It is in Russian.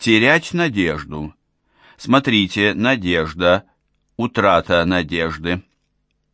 Терять надежду. Смотрите, надежда, утрата надежды.